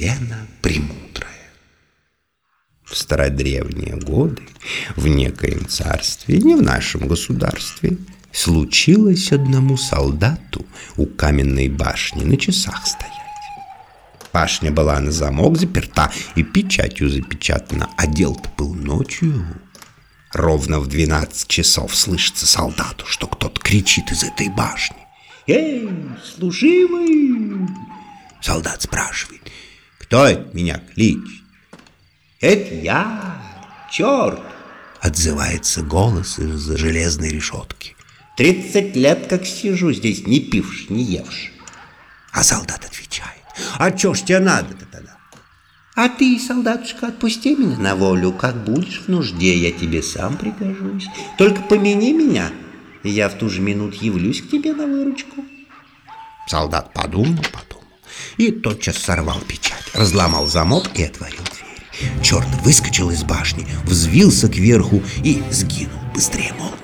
Елена Премудрая. В стародревние годы в некоем царстве, не в нашем государстве, случилось одному солдату у каменной башни на часах стоять. Башня была на замок заперта и печатью запечатана, а дел-то был ночью. Ровно в 12 часов слышится солдату, что кто-то кричит из этой башни. «Эй, служивый!» Солдат спрашивает, кто это меня кличет? Это я, черт, отзывается голос из-за железной решетки. Тридцать лет как сижу здесь, не пивши, не евши. А солдат отвечает, а чё ж тебе надо-то тогда? А ты, солдатушка, отпусти меня на волю, как будешь в нужде, я тебе сам пригожусь. Только помяни меня, и я в ту же минуту явлюсь к тебе на выручку. Солдат подумал, подумал и тотчас сорвал печать, разломал замок и отворил дверь. Черт выскочил из башни, взвился кверху и сгинул быстрее молнии.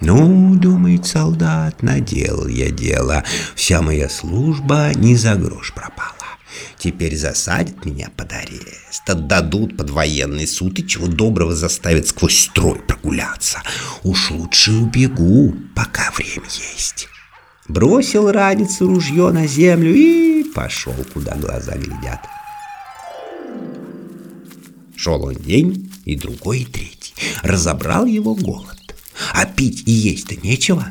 Ну, думает солдат, наделал я дело, вся моя служба не за грош пропала. Теперь засадят меня под арест, отдадут под военный суд и чего доброго заставят сквозь строй прогуляться. Уж лучше убегу, пока время есть. Бросил ранец ружье на землю и пошел, куда глаза глядят. Шел он день, и другой, и третий. Разобрал его голод. А пить и есть-то нечего.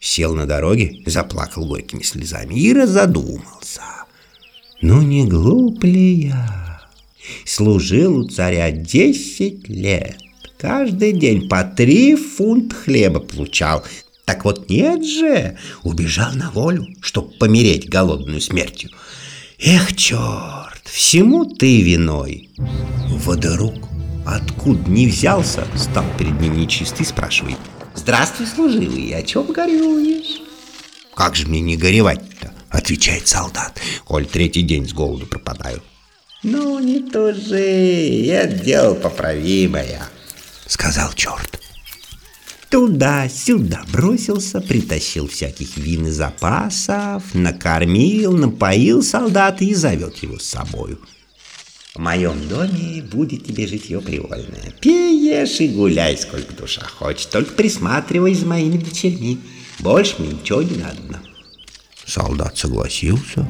Сел на дороге, заплакал горькими слезами и разодумался. Ну не глуп ли я? Служил у царя десять лет. Каждый день по три фунта хлеба получал. Так вот нет же, убежал на волю, чтоб помереть голодную смертью. Эх, черт, всему ты виной. Водорук, откуда не взялся, стал перед ним нечистый, спрашивает. Здравствуй, служивый, о чем горюешь? Как же мне не горевать-то, отвечает солдат, коль третий день с голоду пропадаю. Ну, не тужи, это дело поправимое, сказал черт. Туда-сюда бросился, притащил всяких вин и запасов, накормил, напоил солдата и зовет его с собою. В моем доме будет тебе житье привольное. Пей, ешь и гуляй, сколько душа хочет. Только присматривай за моими дочерьми. Больше мне ничего не надо. Солдат согласился.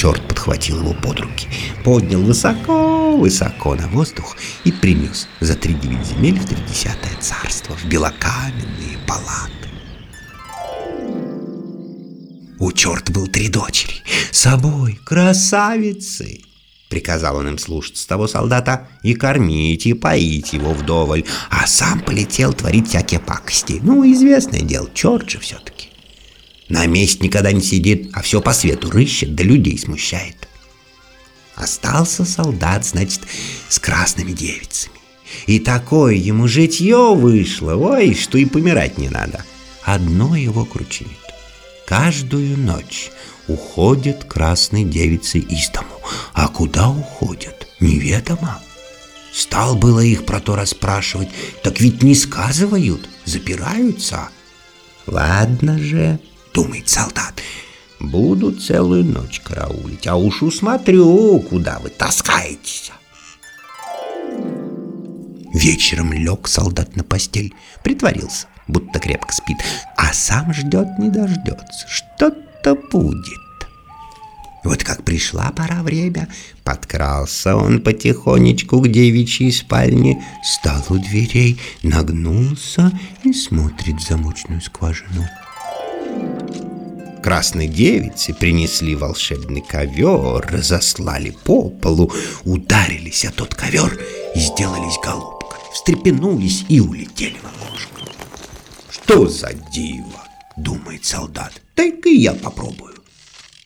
Черт подхватил его под руки, поднял высоко-высоко на воздух и принес за три девять земель в тридесятое царство, в белокаменные палаты. У черта был три дочери, собой красавицы. Приказал он им слушаться того солдата и кормить, и поить его вдоволь, а сам полетел творить всякие пакости. Ну, известное дело, черт же все-таки. На месте никогда не сидит, а все по свету рыщет, да людей смущает. Остался солдат, значит, с красными девицами. И такое ему житье вышло, ой, что и помирать не надо. Одно его кручинит. Каждую ночь уходят красные девицы из дому. А куда уходят, неведомо. Стал было их про то расспрашивать, так ведь не сказывают, запираются. Ладно же, думает солдат. Буду целую ночь караулить, а уж усмотрю, куда вы таскаетесь. Вечером лег солдат на постель, притворился, будто крепко спит, а сам ждет не дождется, что-то будет. Вот как пришла пора время, подкрался он потихонечку к девичьей спальне, стал у дверей, нагнулся и смотрит в замочную скважину. Красной девице принесли волшебный ковер, разослали по полу, ударились о тот ковер и сделались голубками, встрепенулись и улетели в окошко. Что за диво, думает солдат, так и я попробую.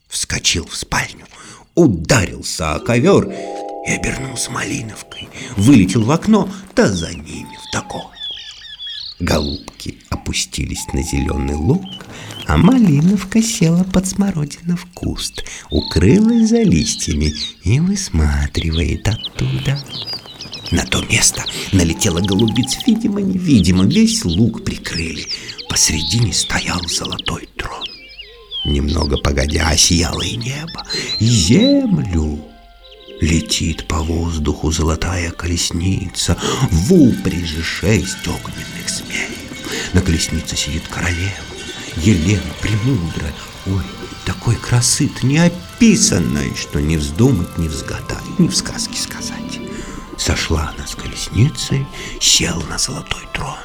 Вскочил в спальню, ударился о ковер и обернулся малиновкой, вылетел в окно, да за ними в такое. Голубки опустились на зеленый луг, а малиновка села под смородина в куст, укрылась за листьями и высматривает оттуда. На то место налетела голубица, видимо-невидимо, весь луг прикрыли. Посредине стоял золотой трон. Немного погодя осияло и небо, и землю Летит по воздуху золотая колесница, в упряжи шесть огненных змей. На колеснице сидит королева, Елена Премудрая. Ой, такой красы-то неописанной, что не вздумать, не взгадать, ни в сказке сказать. Сошла она с колесницы, села на золотой трон,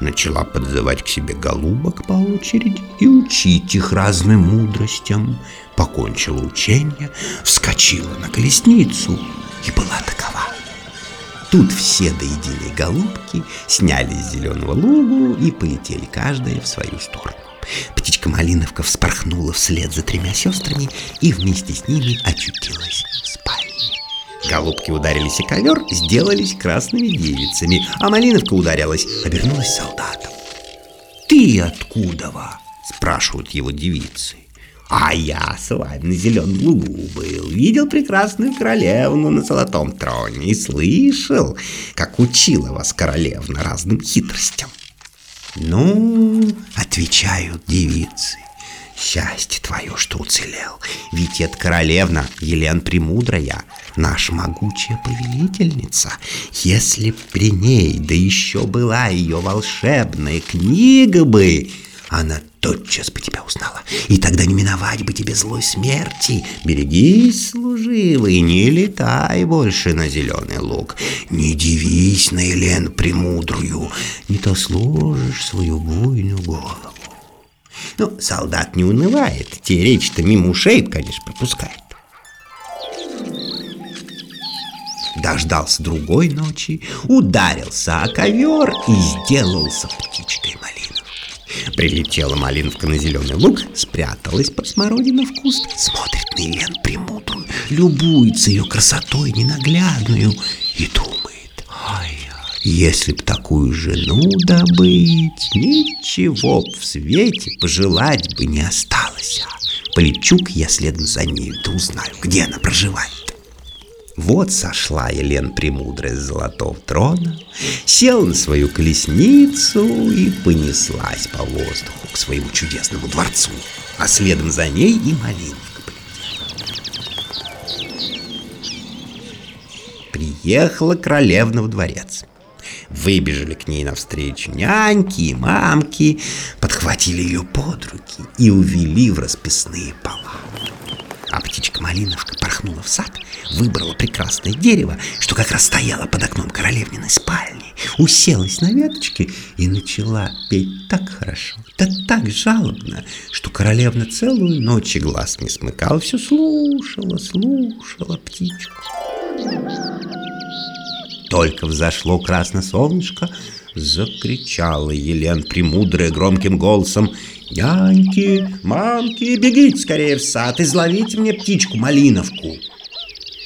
начала подзывать к себе голубок по очереди и учить их разным мудростям. Покончила учение, вскочила на колесницу и была такова. Тут все до единой голубки сняли с зеленого лугу и полетели каждая в свою сторону. Птичка Малиновка вспорхнула вслед за тремя сестрами и вместе с ними очутилась в спальне. Голубки ударились о ковер, сделались красными девицами, а Малиновка ударилась, обернулась солдатом. «Ты откуда во?» – спрашивают его девицы. А я с вами на зеленом лугу был, видел прекрасную королевну на золотом троне и слышал, как учила вас королевна разным хитростям. Ну, отвечают девицы, счастье твое, что уцелел, ведь это королевна Елен Премудрая, наша могучая повелительница. Если б при ней, да еще была ее волшебная книга бы, она тотчас бы тебя узнала, и тогда не миновать бы тебе злой смерти. Берегись, служивый, не летай больше на зеленый луг, не дивись на Елен Премудрую, не то сложишь свою буйную голову. Ну, солдат не унывает, те речи-то мимо ушей, конечно, пропускает. Дождался другой ночи, ударился о ковер и сделался птичкой малиновкой. Прилетела малиновка на зеленый луг, спряталась под смородину в куст, смотрит на Елен Премудрую, любуется ее красотой ненаглядную и думает, ай, если б такую жену добыть, ничего в свете пожелать бы не осталось. Полечу-ка я следом за ней, да узнаю, где она проживает. Вот сошла Елен Премудрая с золотого трона, села на свою колесницу и понеслась по воздуху к своему чудесному дворцу, а следом за ней и Малинка Приехала королевна в дворец. Выбежали к ней навстречу няньки и мамки, подхватили ее под руки и увели в расписные пола. А птичка Малиновка порхнула в сад, выбрала прекрасное дерево, что как раз стояло под окном королевниной спальни, уселась на веточке и начала петь так хорошо, да так жалобно, что королевна целую ночь и глаз не смыкала, все слушала, слушала птичку. Только взошло красное солнышко, закричала Елен Премудрая громким голосом. «Няньки, мамки, бегите скорее в сад, изловите мне птичку-малиновку!»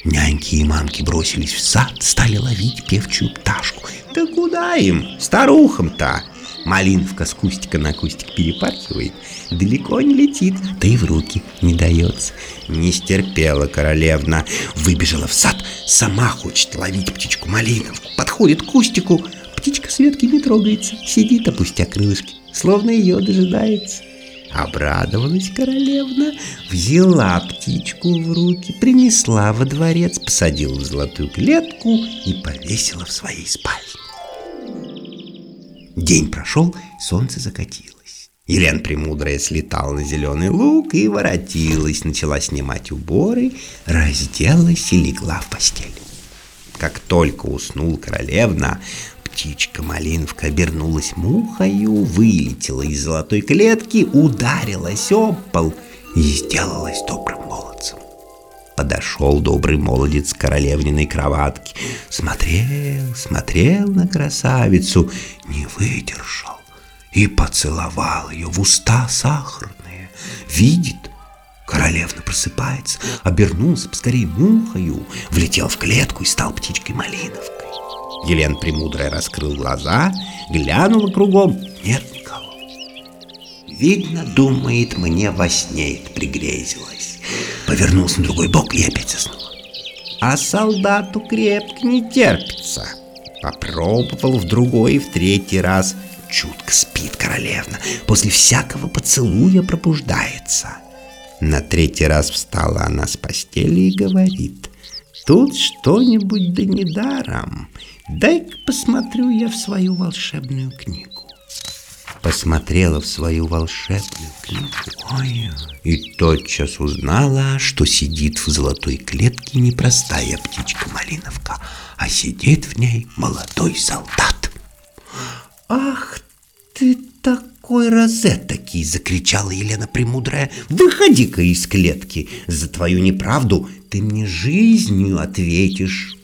Няньки и мамки бросились в сад, стали ловить певчую пташку. «Да куда им, старухам-то?» Малиновка с кустика на кустик перепархивает, далеко не летит, да и в руки не дается. Не стерпела королевна, выбежала в сад, сама хочет ловить птичку Малиновку, подходит к кустику, птичка с ветки не трогается, сидит, опустя крылышки, словно ее дожидается. Обрадовалась королевна, взяла птичку в руки, принесла во дворец, посадила в золотую клетку и повесила в своей спальне. День прошел, солнце закатилось. Елена Премудрая слетала на зеленый луг и воротилась, начала снимать уборы, разделась и легла в постель. Как только уснул королевна, птичка Малиновка обернулась мухою, вылетела из золотой клетки, ударилась об пол и сделалась добрым молодцем. Подошел добрый молодец королевниной кроватке, смотрел, смотрел на красавицу, не выдержал и поцеловал ее в уста сахарные. Видит, королевна просыпается, обернулся поскорее мухою, влетел в клетку и стал птичкой малиновкой. Елена Премудрая раскрыл глаза, глянула кругом, нет никого. Видно, думает, мне во сне это пригрезилось повернулся на другой бок и опять заснул. А солдату крепко не терпится. Попробовал в другой и в третий раз. Чутко спит королевна, после всякого поцелуя пробуждается. На третий раз встала она с постели и говорит. тут что-нибудь да недаром. Дай-ка посмотрю я в свою волшебную книгу. Посмотрела в свою волшебную Ой, и тотчас узнала, что сидит в золотой клетке не простая птичка-малиновка, а сидит в ней молодой солдат. «Ах ты такой розетокий!» — закричала Елена Премудрая. «Выходи-ка из клетки! За твою неправду ты мне жизнью ответишь!»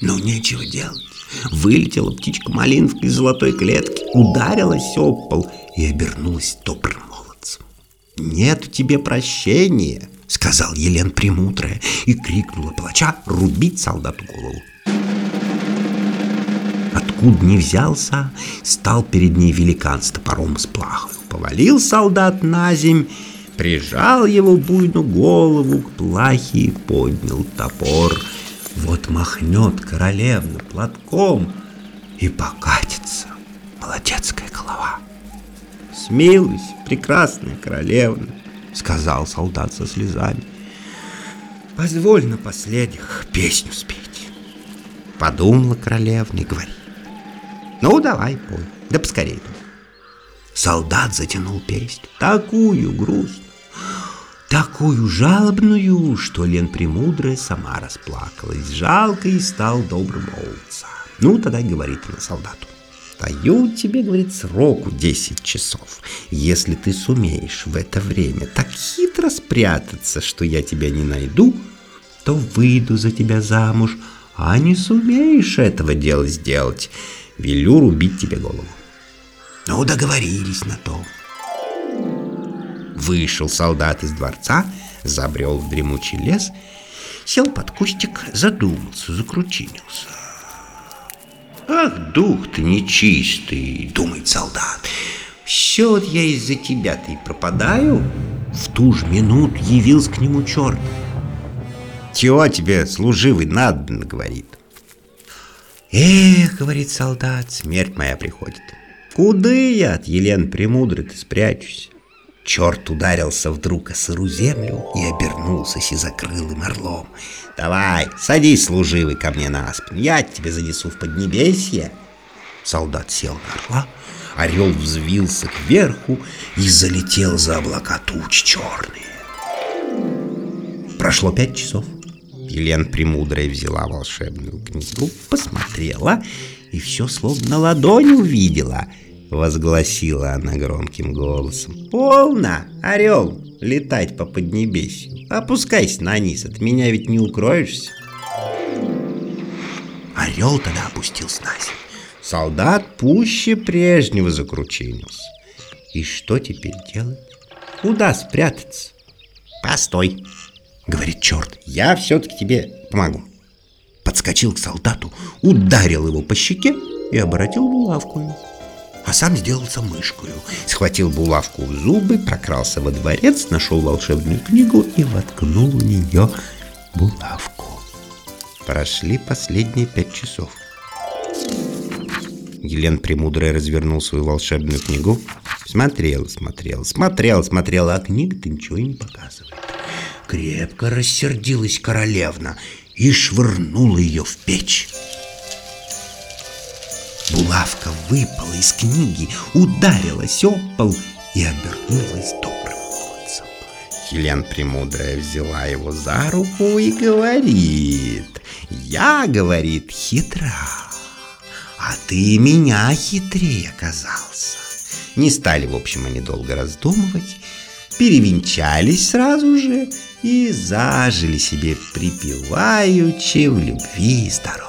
Ну, нечего делать. Вылетела птичка Малиновка из золотой клетки, ударилась об пол и обернулась добрым молодцем. «Нет тебе прощения!» — сказал Елен Премудрая и крикнула плача рубить солдату голову. Откуда не взялся, стал перед ней великан с топором с плахой. Повалил солдат на земь, прижал его буйную голову к плахе и поднял топор — вот махнет королевна платком и покатится молодецкая голова. «Смилуйся, прекрасная королевна», — сказал солдат со слезами. «Позволь напоследних песню спеть». Подумала королевна и говорит. «Ну, давай, пой, да поскорей». Солдат затянул песню, такую грустную, такую жалобную, что Лен Премудрая сама расплакалась, жалко и стал добрым молодца. Ну, тогда говорит она солдату. Даю тебе, говорит, сроку 10 часов. Если ты сумеешь в это время так хитро спрятаться, что я тебя не найду, то выйду за тебя замуж, а не сумеешь этого дела сделать, велю рубить тебе голову. Ну, договорились на то. Вышел солдат из дворца, забрел в дремучий лес, сел под кустик, задумался, закручинился. «Ах, дух ты нечистый!» — думает солдат. «Все вот я из-за тебя-то и пропадаю!» В ту же минуту явился к нему черт. «Чего тебе, служивый, надо?» — говорит. «Эх, — говорит солдат, — смерть моя приходит. Куда я от Елен Премудрой-то спрячусь? Черт ударился вдруг о сыру землю и обернулся сизокрылым орлом. «Давай, садись, служивый, ко мне на спину, я тебе занесу в поднебесье». Солдат сел на орла, орел взвился кверху и залетел за облака туч черные. Прошло пять часов. Елен Премудрая взяла волшебную книгу, посмотрела и все словно ладонь увидела — Возгласила она громким голосом. «Полно, орел, летать по поднебесью. Опускайся на низ, от меня ведь не укроешься». Орел тогда опустился на землю. Солдат пуще прежнего закручинился. И что теперь делать? Куда спрятаться? Постой, говорит черт, я все-таки тебе помогу. Подскочил к солдату, ударил его по щеке и обратил булавку а сам сделался мышкою. Схватил булавку в зубы, прокрался во дворец, нашел волшебную книгу и воткнул в нее булавку. Прошли последние пять часов. Елен Премудрая развернул свою волшебную книгу, смотрел, смотрел, смотрел, смотрел, а книга-то ничего не показывает. Крепко рассердилась королевна и швырнула ее в печь. Булавка выпала из книги, ударилась об пол и обернулась добрым молодцем. Елен Премудрая взяла его за руку и говорит, «Я, — говорит, — хитра, а ты меня хитрее оказался». Не стали, в общем, они долго раздумывать, перевенчались сразу же и зажили себе припеваючи в любви и здоровье.